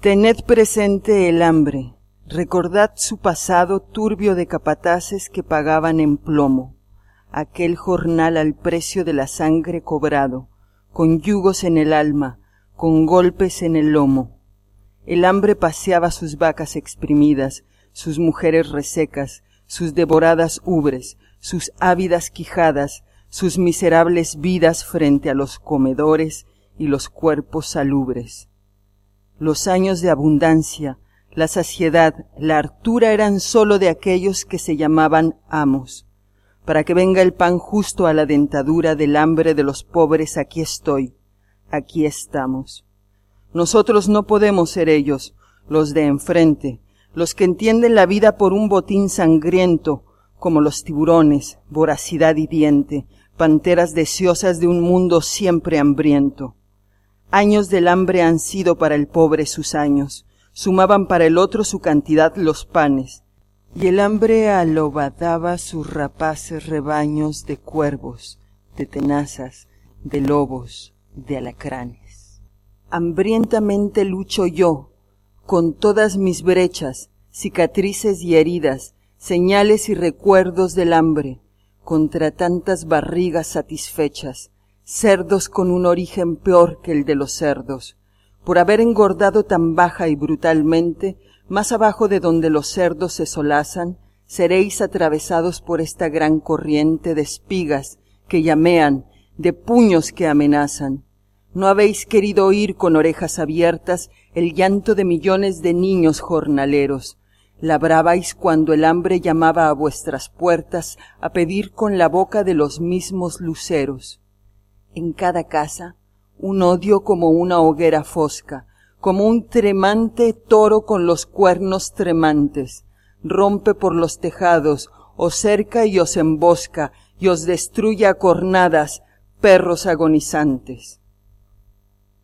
Tened presente el hambre, recordad su pasado turbio de capataces que pagaban en plomo, aquel jornal al precio de la sangre cobrado, con yugos en el alma, con golpes en el lomo. El hambre paseaba sus vacas exprimidas, sus mujeres resecas, sus devoradas ubres, sus ávidas quijadas, sus miserables vidas frente a los comedores y los cuerpos salubres. Los años de abundancia, la saciedad, la hartura eran sólo de aquellos que se llamaban amos. Para que venga el pan justo a la dentadura del hambre de los pobres, aquí estoy, aquí estamos. Nosotros no podemos ser ellos, los de enfrente, los que entienden la vida por un botín sangriento, como los tiburones, voracidad y diente, panteras deseosas de un mundo siempre hambriento. Años del hambre han sido para el pobre sus años, sumaban para el otro su cantidad los panes, y el hambre alobadaba sus rapaces rebaños de cuervos, de tenazas, de lobos, de alacranes. Hambrientamente lucho yo, con todas mis brechas, cicatrices y heridas, señales y recuerdos del hambre, contra tantas barrigas satisfechas, cerdos con un origen peor que el de los cerdos, por haber engordado tan baja y brutalmente, más abajo de donde los cerdos se solazan, seréis atravesados por esta gran corriente de espigas que llamean, de puños que amenazan. No habéis querido oír con orejas abiertas el llanto de millones de niños jornaleros, labrabais cuando el hambre llamaba a vuestras puertas a pedir con la boca de los mismos luceros. En cada casa un odio como una hoguera fosca, como un tremante toro con los cuernos tremantes, rompe por los tejados, os cerca y os embosca, y os destruye a cornadas, perros agonizantes.